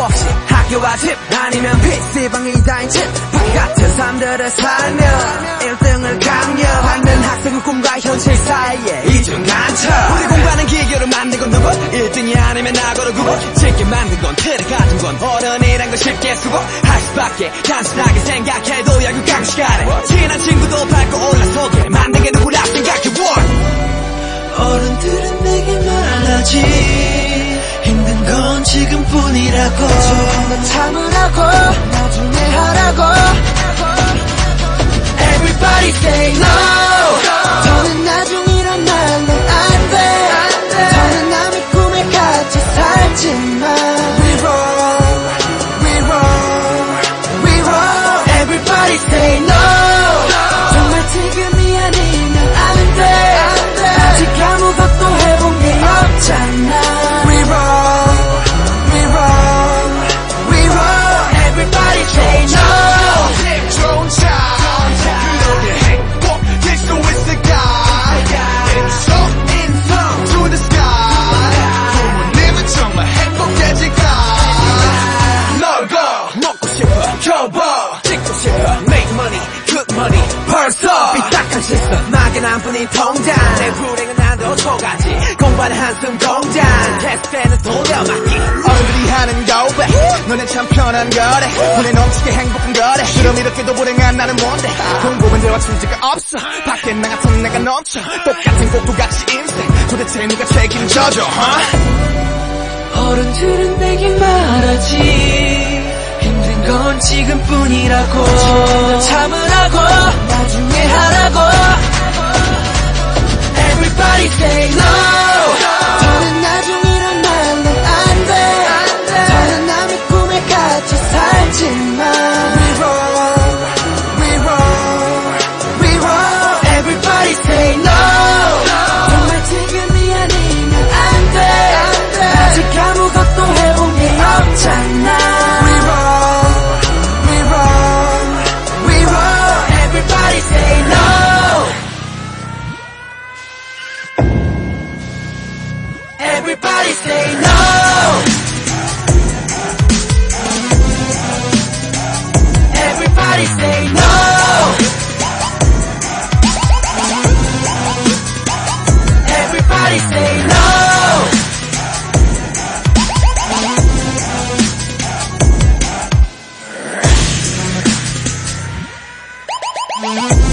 없이 학교와 집 아니면 PC방이 다인 집. 바깥은 삶들을 살며 1등을 강요하는 학생의 꿈과 현실 사이에 이중한 척 우리 공부하는 기교를 만든 건 누구? 1등이 아니면 나고를 구고 쉽게 만든 건 틀에 같은 건 어른이란 걸 쉽게 쓰고 할 수밖에 단순하게 생각해도 야구 강시간에 친한 친구도 밟고 올라서게 만든 게 누구라 생각해 원 지금뿐이라고 넌 참으라고 나중에 하라고. Everybody say no 시스템 막연한 뿐인 통장. 내 불행은 나도 속아지. 공부하는 한숨 공장. 테스트에는 돌려막기. 어른들이 하는 고백 너네 참 편한 거래. 눈에 넘치게 행복한 거래. 그럼 이렇게도 불행한 나는 뭔데? 공부만 대화 취지가 없어. 밖에 나 같은 내가 넘쳐. 똑같은 꼭두같이 인생. 도대체 누가 책임져줘 huh? 어른들은 내게 말하지. 힘든 건 지금뿐이라고 Everybody say no Bye.